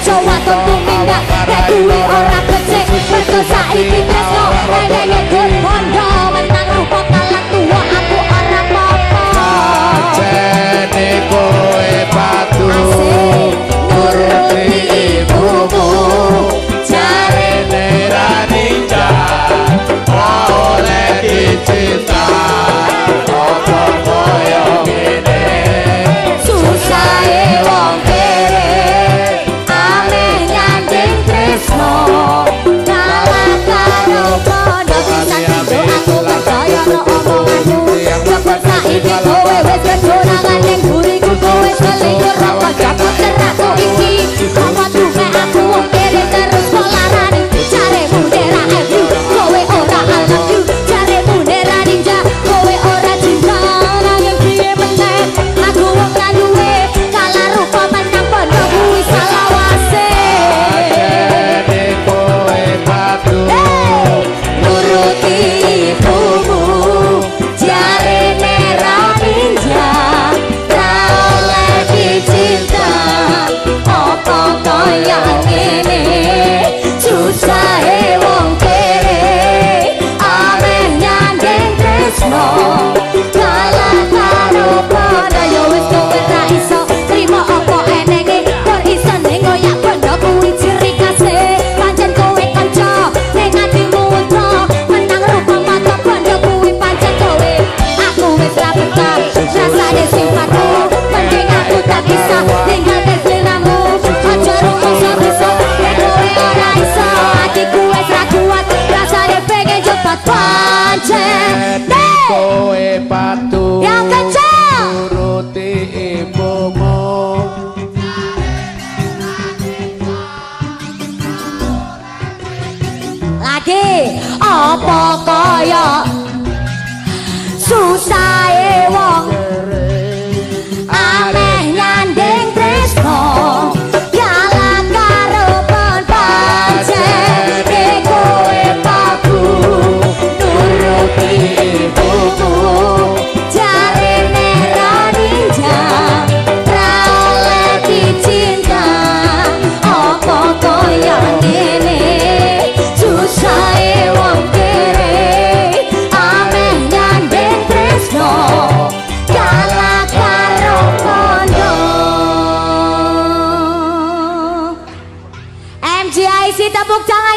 ojo waton tumindak Nek kuwi ora becik Mergo saiki tresno. Elele gun bondo igual ke apa kaya susah 복장을